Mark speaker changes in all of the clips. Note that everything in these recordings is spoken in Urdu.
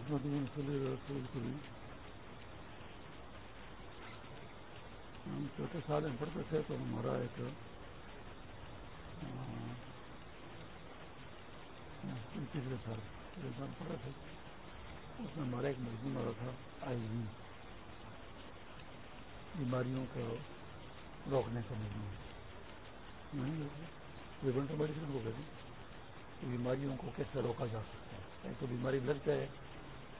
Speaker 1: رسول ہم چھوٹے سال میں پڑھتے تھے تو ہمارا ایک تیسرے سال سال پڑھا تھے اس میں ہمارا ایک مضمون ہو رہا تھا آئی وی بیماریوں کو روکنے کا مضمون. میڈیسن کو کہتے ہیں بیماریوں کو کیسے روکا جا سکتا ہے؟ ایک تو بیماری لگ جائے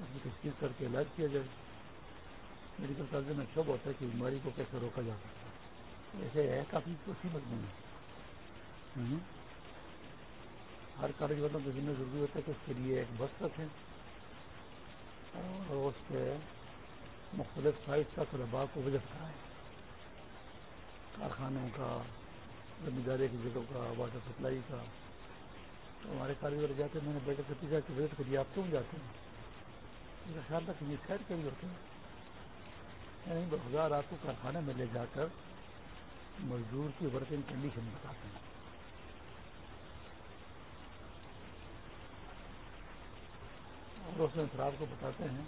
Speaker 1: اس میں چیز کر کے علاج کیا جائے۔ میڈیکل کالج میں شب ہوتا ہے کہ بیماری کو کیسے روکا جا سکتا ہے۔ ایسے ہے، کافی اسی مضمون ہے۔ ہر کالج والوں کو ذمہ ضروری ہوتا ہے کہ اس کے لیے ایک بس رکھیں۔ اور اس کے مختلف سائز کا طلباء کو وزٹ کرائیں۔ کارخانوں کا ذمہ کی جگہوں کا واٹر سپلائی کا۔ تو ہمارے کالج والے جاتے ہیں، میں نے بیٹے سے پوچھا کہ وزٹ کریے آپ کیوں جاتے ہیں؟ میرا خیال تھا کہ یہ سیٹ کے بھی ہوتے ہیں۔ یعنی آپ کو کارخانے میں لے جا کر مزدور کی ورکنگ کنڈیشن بتاتے ہیں اور اس میں کو بتاتے ہیں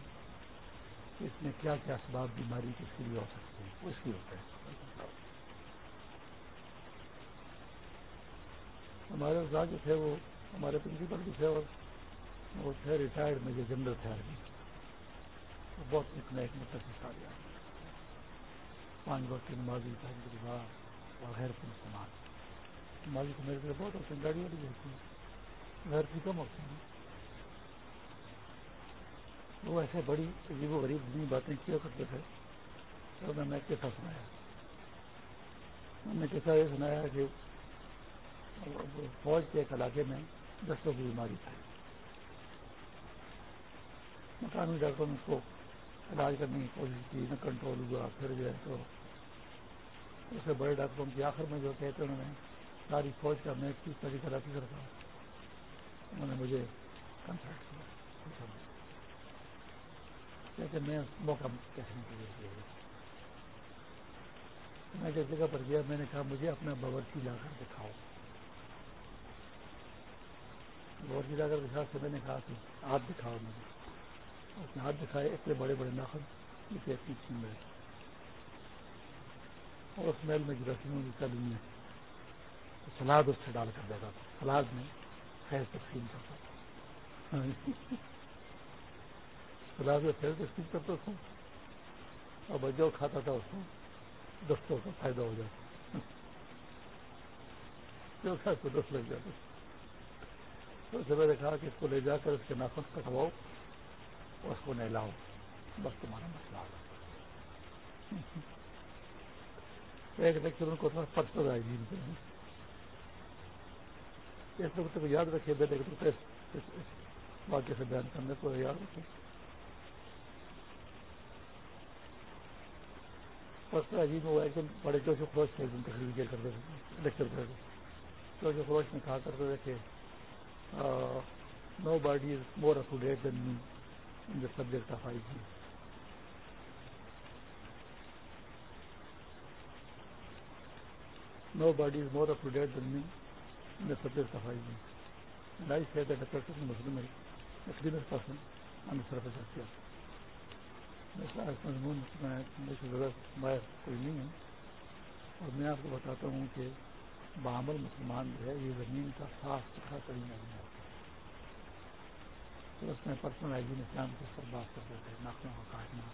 Speaker 1: کہ اس میں کیا کیا اسباب بیماری کس کے لیے ہو سکتی ہے اس کی ہوتا ہے ہمارے استاد جو تھے وہ، ہمارے پرنسپل بھی تھے اور وہ تھے ریٹائرڈ میں جو جنرل تھے۔ آدمی وہ بہت اتنا ایک متفق آ پانچ وقت کی نمازی تحریر اور غیر پل سامان نمازی تو میرے سے بہت ہوتے ہیں گاڑی والی ہوتی ہے غیر کی کم ہوتی ہیں وہ ایسے بڑی عجیب و غریب اتنی باتیں کیا کرتے تھے۔ تو میں نے کیسا سنایا۔ میں نے کیسا یہ سنایا کہ فوج کے ایک علاقے میں دستوں کی بیماری تھی۔ مقامی ڈاکٹروں نے اس کو علاج کرنے کی کوشش کی، نہ کنٹرول ہوا، پھر جو ہے تو اسے بڑے ڈاکٹروں کی آخر میں جو کہتے انہوں نے ساری فوج کا میں کی اسٹڈی کراتی کرتا ہوں انہوں نے مجھے کنسلٹ کیا۔ کہتے میں موقع کیسے نہیں میں جس جگہ پر گیا، میں نے کہا، مجھے اپنا باورچی لا کر دکھاؤ۔ باورچی لا کر دکھا سے میں نے کہا کہ آپ دکھاؤ مجھے۔ اس نے ہاتھ دکھائے اتنے بڑے بڑے ناخن اسے اتنی چھین رہے اور اس محل میں جراثیموں کی کالونی ہے۔ سلاد اس سے ڈال کر دیتا تھا۔ سلاد میں خیر تقسیم کرتا تھا۔ سلاد میں خیر تقسیم کرتا تھا۔ اور بجو کھاتا تھا اس کو، دستوں کا فائدہ ہو جاتا۔ جو کھا کو دست لگ جاتا تو اسے میں نے کہا کہ اس کو لے جا کر اس کے ناخن کٹواؤ۔ اس کو نہلاؤ بس تمہارا مسئلہ۔ ہوگا ایک لیکچر ان کو تھا پرسنل ہائیجین پہ اس نقطے کو یاد رکھے بیٹے کے واقعے سے بیان کرنے کو یاد رکھے پرسنل ہائیجین وہ ایک دن بڑے جوش و خروش تھے ایک دن تقریر کیا کرتے تھے لیکچر کر کے جوش و خروش میں کہا کرتے تھے کہ nobody is more up to date than me the subject of I G nobody زمین ان کے سبزی صفائی جی لائف ہے کوئی نہیں ہے اور میں آپ کو بتاتا ہوں کہ بامل مسلمان جو ہے یہ زمین کا صاف ستھرا کریں خاص پھر اس میں پرسنل ہائیجین اسلام کے سب بات کرتے تھے، ناخنوں کا کاٹنا،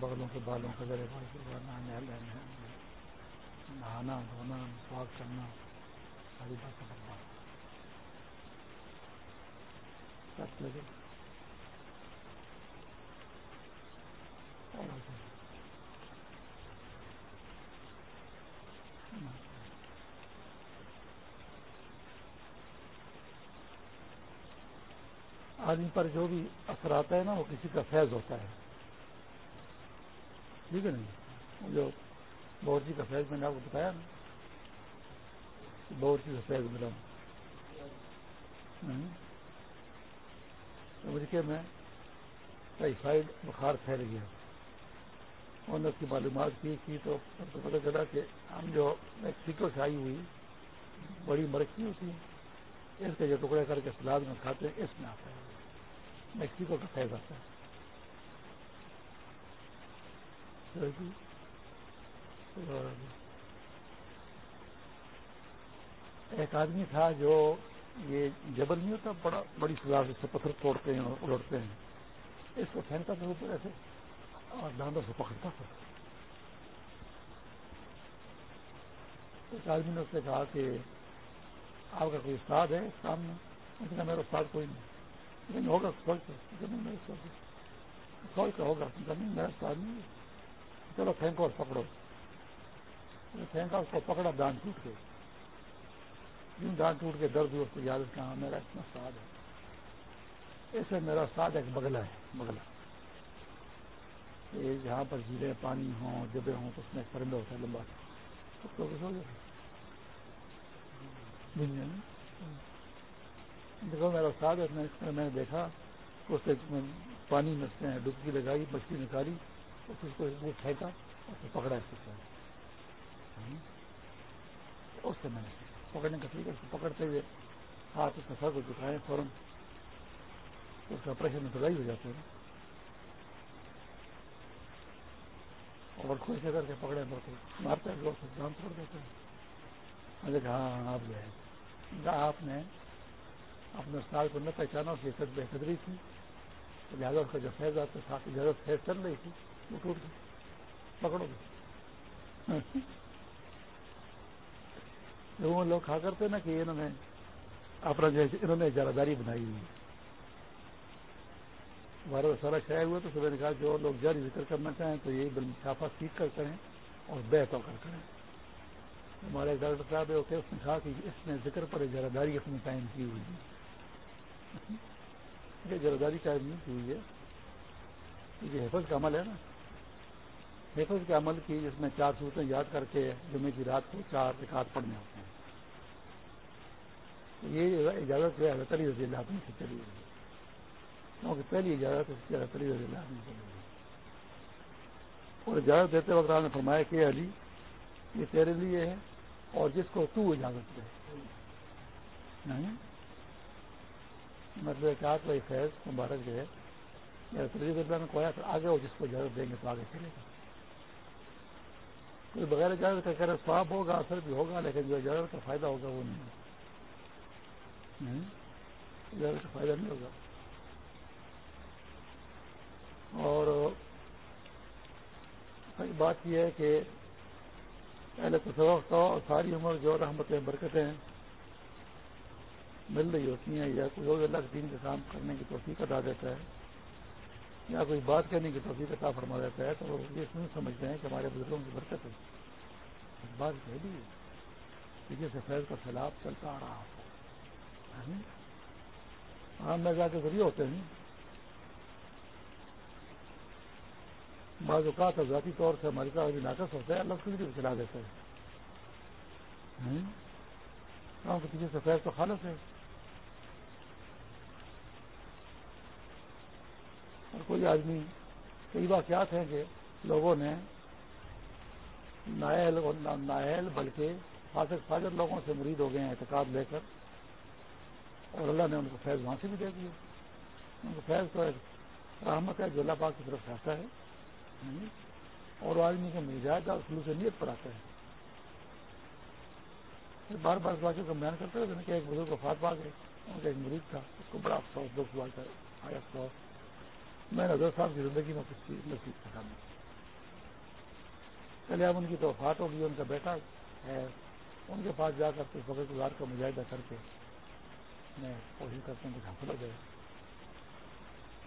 Speaker 1: بغلوں کے بالوں کا ذرے بال کروانا نہانا، دھونا مسواک کرنا، ساری باتوں پر بات لگے آدمی پر جو بھی اثر آتا ہے نا، وہ کسی کا فیض ہوتا ہے۔ ٹھیک ہے نہیں جی؟ جو باورچی جی کا فیض میں نے آپ کو بتایا نا باورچی جی کا فیض ملا۔ امریکہ میں ٹائیفائڈ بخار پھیل گیا۔ انہوں نے اس کی معلومات کی تھی تو پتہ چلا کہ ہم جو میکسیکو سے آئی ہوئی، بڑی مرکھی ہوتی ہے۔ اس کے جو ٹکڑے کر کے سلاد میں کھاتے ہیں، اس میں آتا ہے۔ میکسیکو کا فیض آتا ہے۔ جی، ایک آدمی تھا جو یہ جبل نہیں ہوتا، بڑا بڑی سزا سے پتھر توڑتے ہیں اور اڑتے ہیں۔ اس کو پھینکتا تھا اوپر ایسے، اور داندوں سے پکڑتا تھا۔ ایک آدمی نے اس سے کہا کہ آپ کا کوئی استاد ہے اس کام میں اس میرا استاد کوئی نہیں۔ لیکن ہوگا سوچ سوچ کا ہوگا نہیں میرا استاد نہیں ہے چلو پھینکو اور پکڑو پھینکا اس کو پکڑا دان ٹوٹ کے یوں دان ٹوٹ کے درد ہوئے اس کو یاد کہاں میرا اتنا استاد ہے ایسے میرا استاد ایک بگلا ہے بگلا جہاں پر جھیلیں پانی ہوں جبے ہوں تو اس میں پرندہ ہوتا ہے لمبا دیکھو میرا استاد ہے، میں میں نے دیکھا، اس سے پانی میں ڈبکی لگائی، مچھلی نکالی، اس کو پھینکا اور پکڑا اس کے اس سے میں نے پکڑنے کا طریقہ، اس کو پکڑتے ہوئے ہاتھ اس کا سر کو چکائے فوراً، اس کا آپریشن میں دوائی ہو جاتا ہے۔ اور خوش کر کے پکڑے مارتا ہے دام چھوڑ دیتے ہیں۔ میں نے کہا ہاں آپ جو ہے آپ نے اپنے استاد کو نہ پہچانا، اس کی بے قدری تھی۔ لہٰذا اس کا جو فیض آتا ساتھ اجازت فیض چل رہی تھی، وہ ٹوٹ گئی۔ پکڑو۔ گے وہ لوگ کھا کرتے نا کہ انہوں نے اپنا جو انہوں نے اجارہ داری بنائی ہوئی ہمارا سارا شائع ہوا تو صبح نے کہا، جو لوگ جاری ذکر کرنا چاہیں تو یہ بل شافا سیکھ کر کریں اور بیت ہو کر کریں۔ ہمارے ڈاکٹر صاحب ہوتے اس نے کہا کہ اس نے ذکر پر اجارہ داری اپنی قائم کی ہوئی ہے۔ اجارہ داری قائم نہیں کی ہوئی ہے؟ یہ حفظ کا عمل ہے نا، حفظ کے عمل کی جس میں چار صورتیں یاد کر کے جمعے کی رات کو چار رکعت پڑھنے ہوتے ہیں۔ یہ اجازت جو ہے حضرت علی رضی اللہ عنہ سے چلی ہوئی۔ ہے کیونکہ پہلی اجازت اس کی حضرت علی رضی اللہ عنہ چلی ہوئی اور اجازت دیتے وقت آپ نے فرمایا کہ علی، یہ تیرے لیے ہے اور جس کو تو اجازت دے۔ مطلب کہا تو ایک فیض، مبارک جو ہے اللہ نے کہا تو آگے وہ جس کو اجازت دیں گے تو آگے چلے گا۔ کوئی بغیر اجازت کا کہہ سواب ہوگا، اثر بھی ہوگا، لیکن جو اجازت کا فائدہ ہوگا وہ نہیں اجازت کا فائدہ نہیں ہوگا۔ اور بات یہ ہے کہ پہلے تو اور ساری عمر جو رحمتیں، برکتیں مل رہی ہوتی ہیں یا کوئی اور الگ دین کا کام کرنے کی توفیق ادا دیتا ہے، یا کوئی بات کہنے کی توفیق عطا فرما دیتا ہے، تو وہ یہ نہیں سمجھتے ہیں کہ ہمارے بزرگوں کی برکت ہے۔ بات کہہ دی پیچھے سے فیض کا سیلاب چلتا آ رہا ہو۔ عام میں جا کے ذریعے ہوتے ہیں۔ بعض اوقات ذاتی طور سے ہماری کا ابھی ناقص ہوتا ہے، اللہ سے بھی چلا دیتا ہے۔ گاؤں کے پیچھے سے فیض تو خالص ہے۔ اور کوئی آدمی، کئی واقعات ہیں کہ لوگوں نے نائل اور نائل بلکہ فاسق فاجر لوگوں سے مرید ہو گئے ہیں، اعتقاد لے کر، اور اللہ نے ان کو فیض وہاں سے بھی دے دیا ان کو فیض تو ایک رحمت ہے جو اللہ پاک کی طرف سے آتا ہے اور وہ آدمی کے مزاج اور خلوص نیت پر آتا ہے۔ بار بار واقعے بیان کرتے ہوئے کہ ایک بزرگ کو فات پا گئے، ان کا ایک مریض تھا، اس کو بڑا افسوس، دکھ ہوا آیا افسوس میں نظر صاحب کی زندگی میں کچھ نصیب تھا چلے اب ان کی تو وفات ہوگی، ان کا بیٹا ہے، ان کے پاس جا کر کے گزار کا مجاہدہ کر کے میں کوشش کرتا ہوں کہ حاصل ہو جائے۔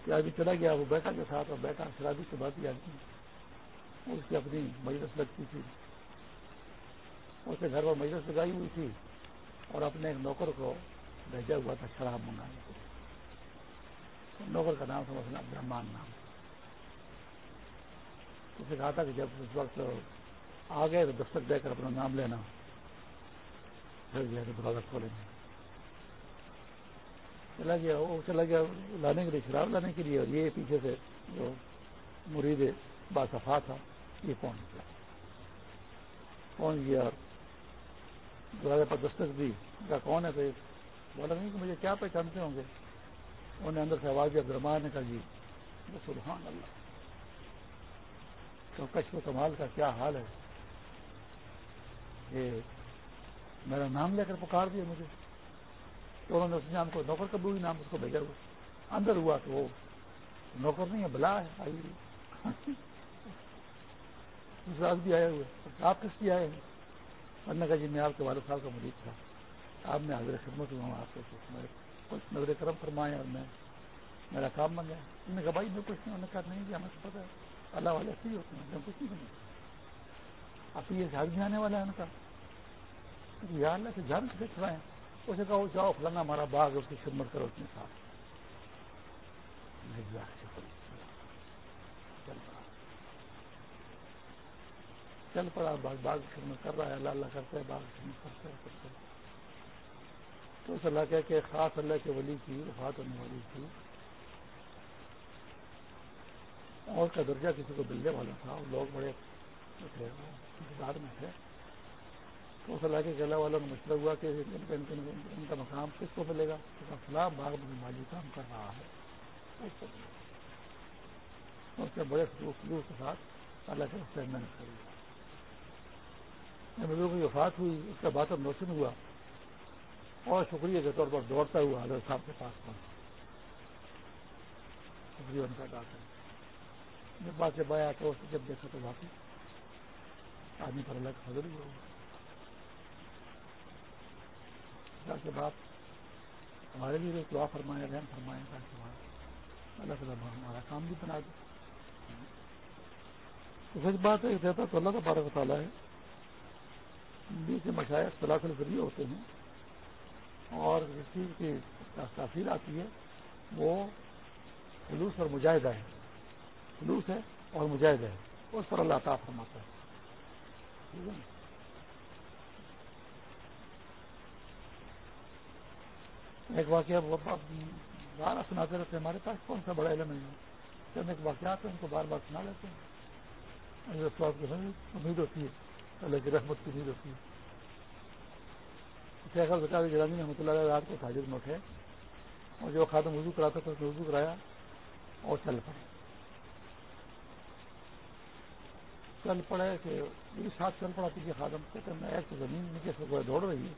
Speaker 1: کہ ابھی چلا گیا، وہ بیٹا کے ساتھ اور بیٹا شرابی سے بات ہی آدمی اس کی اپنی مجلس لگتی تھی۔ اس کے گھر پر مجلس لگائی ہوئی تھی اور اپنے ایک نوکر کو بھیجا ہوا تھا شراب منگانے کے لیے نوکر کا نام سمجھنا عبد نام۔ اسے کہا تھا کہ جب اس وقت آ گئے تو دستک دے کر اپنا نام لینا۔ پھر جو ہے دروازہ کھولیں گے چلا گیا، وہ چلا گیا لانے کے لیے، شراب لانے کے لیے، اور یہ پیچھے سے جو مرید باصفا تھا، یہ پہنچ گیا۔ پہنچ گیا اور دروازے پر دستک دی۔ کون ہے تو بولا، نہیں کہ مجھے کیا پہچانتے ہوں گے؟ انہوں نے اندر سے آواز عبد الرحمان نے کہا جی سبحان اللہ۔ تو کشف و کمال کا کیا حال ہے؟ کہ میرا نام لے کر پکار دیا مجھے۔ تو انہوں نے اس نام کو، نوکر کا بھی نام اس کو بھیجا ہوا۔ اندر ہوا تو وہ نوکر نہیں ہے، بلا ہے، آئی بھی آئے ہوئے آپ کس لیے آئے ہیں؟ انہوں کہا جی میں آپ کے والد صاحب کا مریض تھا۔ آپ میں حاضر خدمت ہوا ہوں، آپ کے کچھ نظر کرم فرمائے اور میں میرا کام بن گیا۔ انہوں نے کہا، بھائی، میں کچھ نہیں، انہوں نے کہا، نہیں جی ہمیں پتا ہے۔ اللہ والے ایسے ہی ہوتے ہیں کچھ نہیں بنے اب یہ جھاگ بھی آنے والا ہے ان کا یا اللہ سے جان سے چھڑائیں اسے کہا، وہ جاؤ، فلانا ہمارا باغ اس کی خدمت کرو، اس میں ساتھ چل پڑا، باغ باغ کی خدمت کر رہا ہے، اللہ اللہ کرتا ہے، باغ کی خدمت کرتا ہے کرتا ہے۔ تو اس اللہ کہ خاص اللہ کے ولی کی، وفات ہونے والی تھی اور کا درجہ کسی کو ملنے والا تھا، اور لوگ بڑے تھے انتظار میں تھے۔ تو اس علاقے کے اللہ والوں نے مشورہ ہوا کہ ان کا مقام کس کو ملے گا؟ فلاں باغ میں مالی کام کر رہا ہے۔ اس کے بڑے خلوص کے ساتھ اللہ کے رستے محنت کری بزرگوں کی وفات ہوئی، اس کا بات روشن ہوا۔ اور شکریہ کے طور پر دوڑتا ہوا حضرت صاحب کے پاس پہنچا شکریہ ان کا ادا جب بات جب آیا تو جب دیکھا تو واقعی آدمی پر الگ حضر ہوا۔ کے باپ ہمارے لیے دعا فرمایا، رحم فرمائے تاکہ اللہ تعالیٰ ہمارا کام بھی بنا دے۔ تو سچ بات ہے تو اللہ تبارک تعالیٰ ہے۔ بیچ مشاعر سلاسل ذریعے ہوتے ہیں۔ اور جس چیز کی تاثیر آتی ہے، وہ خلوص اور مجاہدہ ہے۔ خلوص ہے اور مجاہدہ ہے۔ اس پر اللہ تعالیٰ فرماتا ہے۔ ایک واقعہ بارہ سناتے رہتے ہمارے پاس کون سا بڑا علم نہیں چند ایک واقعات ہیں ان کو بار بار سنا لیتے ہیں۔ امید ہوتی ہے، اللہ کی رحمت کی امید ہوتی ہے۔ شیخ البکار گرامی رحمۃ اللہ رات کو تاجر میں اٹھے اور جو خاتم وضو کراتا تھا وضو کرایا اور چل پڑے۔ چل پڑے کہ میری ساتھ چل پڑا پیچھے خاتم۔ کہتے میں ایک تو زمین نیچے سے دوڑ رہی ہے۔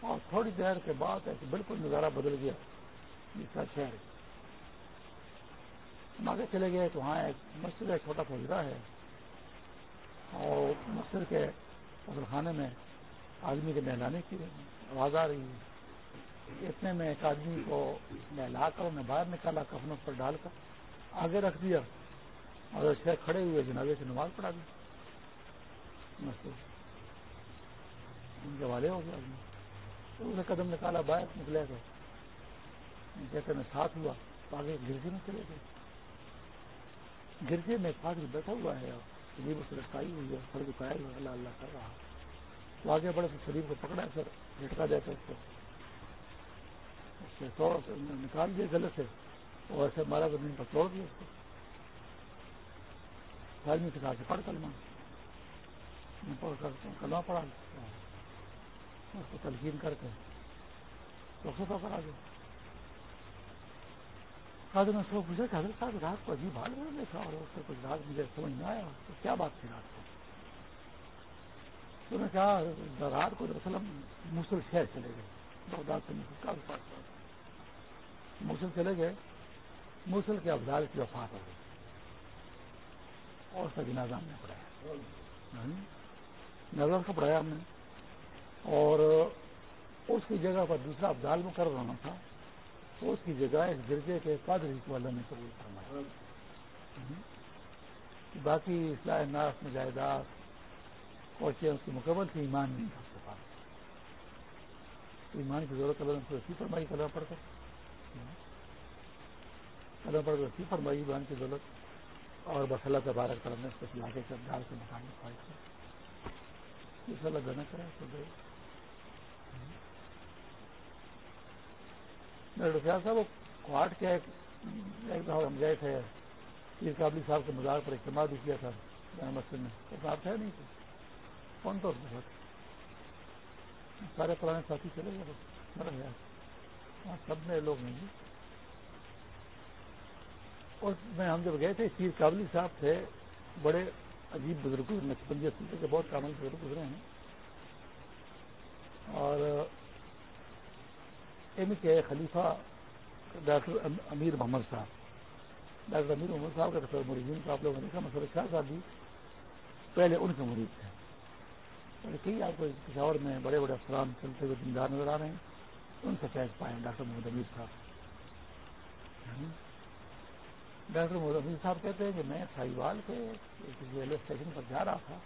Speaker 1: اور تھوڑی دیر کے بعد ایسے بالکل نظارہ بدل گیا۔ جس کا شہر ہم آگے چلے گئے تو وہاں ایک مسجد ایک چھوٹا سا ہے۔ اور مسجد کے فصل خانے میں آدمی کے نہلانے کی آواز آ رہی ہے۔ اتنے میں ایک آدمی کو نہلا کر انہیں باہر نکالا کفن پر ڈال کر، آگے رکھ دیا اور شہر کھڑے ہوئے جنازے سے نماز پڑھا دی۔ ان کے والے ہو گیا۔ آدمی تو اسے قدم نکالا، باہر نکلے تو جیسے میں ساتھ ہوا تو آگے گرجے میں چلے گئے۔ گرجے میں ایک پادری بیٹھا ہوا ہے شریف اس رکھائی ہوئی ہے سر دکھایا اللہ اللہ کر رہا تو آگے بڑے سے کو پکڑا ہے، سر جھٹکا دیتا اس کو۔ نکال دیا گلے سے اور ایسے مارا، زمین پر توڑ دیا اس کو۔ آدمی سے کہا کہ پڑھ کلمہ کلمہ پڑھا۔ اس کو تلقین کر کے رخصت ہو کر آ گئے قادر نے سو پوچھا کہ حضرت صاحب، رات کو عجیب حال میں دیکھا اور اس سے کچھ رات مجھے سمجھ میں آیا، تو کیا بات تھی رات کو؟ تو نے کہا رات کو دراصل موسل شہر چلے گئے، بغداد سے موسل کا پاس موسل چلے گئے موسل کے افزال کی وفات ہو گئی۔ اور اس کا جنازہ ہم نے پڑھایا۔ ہاں؟ نظر کا پڑھایا ہم نے۔ اور اس کی جگہ پر دوسرا ابدال میں کر رہا تھا۔ تو اس کی جگہ ایک گرجے کے پادری کو اللہ نے قبول فرمایا۔ ہاں؟ باقی اصلاح ناس میں جائیداد کوششیں اس کی مکمل تھی ایمان نہیں تھا اس کے پاس ایمان کی ضرورت اللہ نے اسی فرمائی کلم پڑ کر کلم پڑھ کر اسی فرمائی، ایمان کی ضرورت۔ اور بس اللہ تبارک کرم نے اس کو چلا کے ڈال کے مکان میں خواہش کی۔ اس اللہ گنا کرے تو گئے ڈاکٹر صاحب صاحب، وہ کوارٹ کے ایک دفعہ ہم گئے تھے۔ پیر قابلی صاحب کے مزاق پر اجتماع بھی کیا تھا۔ جامع مسجد میں۔ تو صاحب تھے نہیں تھے؟ کون تو سارے پرانے ساتھی چلے گئے مرا گیا سب میں لوگ نہیں اور میں ہم جب گئے تھے چیر کابلی صاحب تھے بڑے عجیب بزرگ نقصبندی کے بہت کامل بزرگ گزرے ہیں اور ان کے خلیفہ ڈاکٹر امیر محمد صاحب ڈاکٹر امیر محمد صاحب کا دفتر مریضین کو آپ لوگوں نے دیکھا مسئلہ شاہ صاحب بھی پہلے ان کے مریض تھے کئی آپ کو پشاور میں بڑے بڑے افسران چلتے ہوئے دیندار نظر آ رہے ہیں، ان سے فیض پائے ڈاکٹر محمد امیر صاحب۔ ڈاکٹر محمد امیر صاحب کہتے ہیں کہ میں سائیوال کے ریلوے اسٹیشن پر جا رہا تھا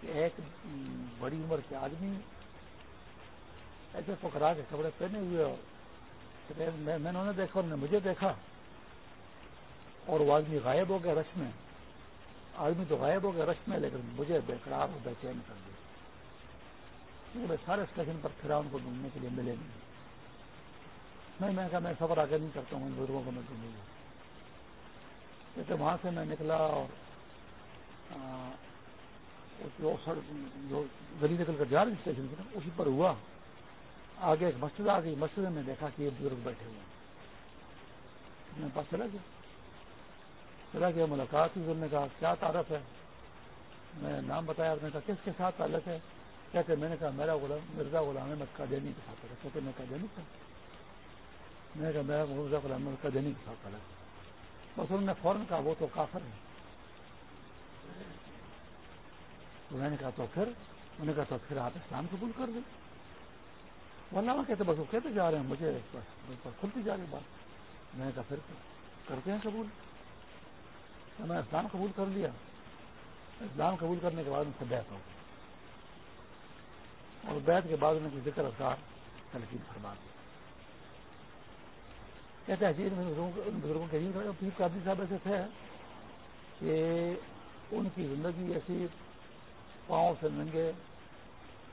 Speaker 1: کہ ایک بڑی عمر کے آدمی ایسے پکڑا کے کپڑے پہنے ہوئے میں نے انہیں دیکھا انہوں نے مجھے دیکھا اور وہ آدمی غائب ہو گیا رش میں۔ آدمی تو غائب ہو گیا، رش میں، لیکن مجھے بے قرار اور بے چین کر دیا۔ میں سارے اسٹیشن پر پھرا، ان کو ڈھونڈنے کے لیے ملے نہیں۔ نہیں میں کہا، میں سفر آگے نہیں کرتا ہوں، ان بزرگوں کو میں ڈھونڈوں گا۔ جیسے وہاں سے میں نکلا اور جو گلی نکل کر جا رہی اسٹیشن کی اسی پر ہوا۔ آگے ایک مسجد آ گئی۔ مسجد میں دیکھا کہ یہ بزرگ بیٹھے ہوئے ہیں۔ میں پاس چلا گیا۔ چلا گیا ملاقات ہوئی۔ نے کہا، کیا تعارف ہے؟ میں نام بتایا نے کہا، کس کے ساتھ تعلق ہے؟ کہتے میں نے کہا، میرا غلام مرزا غلام احمد قادیانی کے ساتھ تعلق کہتے میں قادیانی تھا میں نے کہا، میرا مرزا غلام احمد قادیانی کے ساتھ تعلق بس انہوں نے فوراً کہا، وہ تو کافر ہے. تو میں نے کہا، تو پھر انہوں نے کہا، تو پھر آپ اسلام قبول کر دیں ورنہ کہتے بس وہ کہتے جا رہے ہیں، مجھے کھلتی جا رہی بات. میں نے کہا، پھر کرتے ہیں قبول؟ میں اسلام قبول کر لیا۔ اسلام قبول کرنے کے بعد ان سے بیت ہو اور بیت کے بعد انہیں ذکر اثار تلقین فرما دیا۔ کہتے ہیں بزرگوں کے پیر قادری صاحب ایسے تھے کہ ان کی زندگی ایسی پاؤں سے ننگے،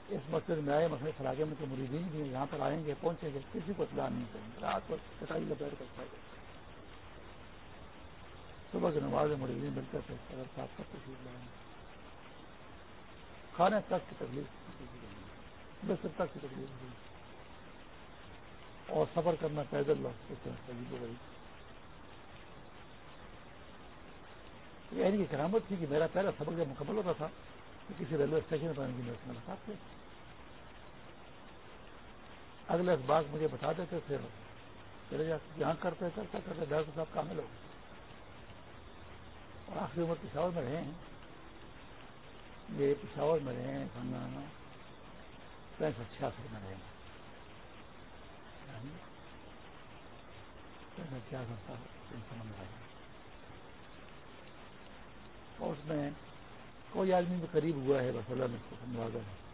Speaker 1: اس مسجد میں آئے مسئلے خراگے میں تو مریدین بھی یہاں پر آئیں گے، پہنچیں گے، کسی کو اطلاع نہیں کریں گے رات کو کٹائی لپیٹ کر کھائے گا صبح کے نماز مریض ملتے تھے اگر صاف کا تشریف لائیں۔ کھانے تک کی تکلیف۔ بس تک کی تکلیف۔ اور سفر کرنا پیدل عجیب ہو یعنی کہ کرامت تھی کہ میرا پہلا سفر جب مکمل ہوتا تھا، تو کسی ریلوے اسٹیشن پر ان کی ملاقات تھے اگلے بات مجھے بتا دیتے، پھر چلے جاتے، یہاں کرتے کرتے کرتے، ڈاکٹر صاحب کامل ہو گئے۔ اور آخری عمر پشاور میں رہے ہیں یہ پشاور میں رہے ہیں سنگانا پینسٹھ چھیاسٹھ میں رہے ہیں پینسٹھ چھیاسٹھ میں رہے ہیں اور اس میں کوئی آدمی بھی قریب ہوا ہے، بس اللہ نے اس کو ہے۔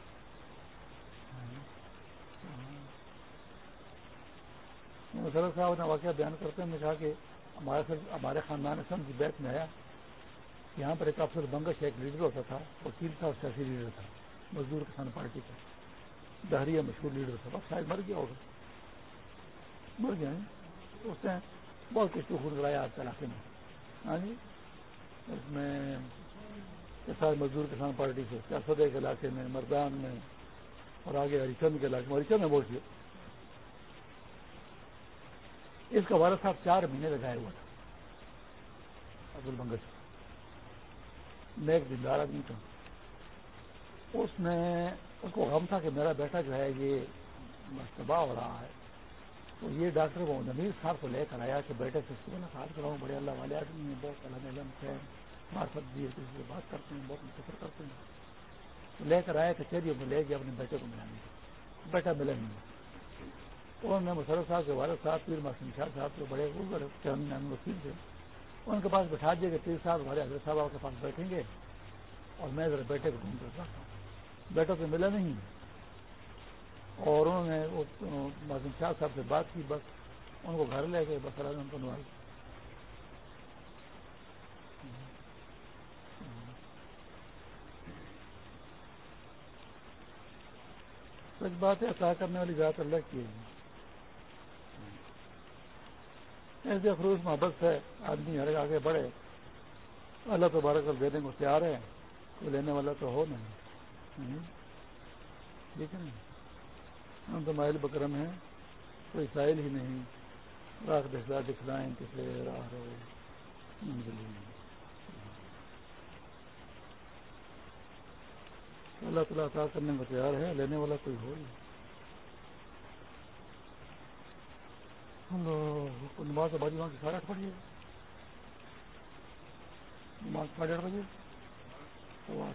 Speaker 1: صاحب نے واقعہ بیان کرتے ہیں۔ نے کہا کہ ہمارے ہمارے خاندان اسم کی بیت میں آیا۔ یہاں پر ایک افسر بنگش ایک لیڈر ہوتا تھا، وکیل تھا اور سیاسی لیڈر تھا، مزدور کسان پارٹی کا۔ دہریا مشہور لیڈر تھا۔ شاید مر گیا ہوگا۔ مر گیا اس نے بہت کچھ تو خود لڑایا کے علاقے میں۔ ہاں جی؟ اس میں کسان مزدور کسان پارٹی سے سیاسدے کے علاقے میں، مردان میں اور آگے ہری چند کے علاقے میں۔ ہری چند میں بہت کیا۔ اس کا والد صاحب چار مہینے لگائے ہوا تھا عبد البنگش میں ایک دیندار آدمی تھا۔ اس نے اس کو غم تھا کہ میرا بیٹا جو ہے یہ تباہ ہو رہا ہے۔ تو یہ ڈاکٹر وہ نمیر صاحب کو لے کر آیا کہ بیٹے سے اس کو نفاذ کراؤں، بڑے اللہ والے آدمی ہیں، بہت اللہ علم ہے مارفت بھی ہے کسی سے بات کرتے ہیں، بہت متفر کرتے ہیں۔ تو لے کر آیا کہ چلیے، میں لے گیا اپنے بیٹے کو ملانے۔ بیٹا ملا نہیں۔ انہوں نے مسرت صاحب کے والد صاحب، پیر محسن شاہ صاحب کے بڑے وکیل تھے ان کے پاس بٹھا دیا کہ پیر صاحب، ہمارے حضرت صاحب آپ کے پاس بیٹھیں گے اور میں ذرا بیٹے کو ڈھونڈ کر رکھتا ہوں۔ بیٹا تو ملا نہیں۔ اور انہوں نے معذم شاہ صاحب سے بات کی، بس ان کو گھر لے گئے، بس ان کو نواز سچ بات ہے، عطا کرنے والی ذات اللہ کی ہے۔ ایسے خروش محبت سے آدمی ہر آگے بڑھے۔ اللہ تبارک کر دینے کو تیار ہے، کوئی لینے والا تو ہو نہیں۔ ٹھیک ہے نا؟ ہم تو مائل بکرم ہیں، کوئی سائل ہی نہیں۔ راہ دکھلا دکھلائیں کسے راہ رو منزل ہی نہیں اللہ تعالیٰ عطا کرنے کو تیار ہے، لینے والا کوئی ہو نماز آبادی وہاں سے ساڑھے آٹھ بجے۔ نماز ساڑھے آٹھ بجے اللہ۔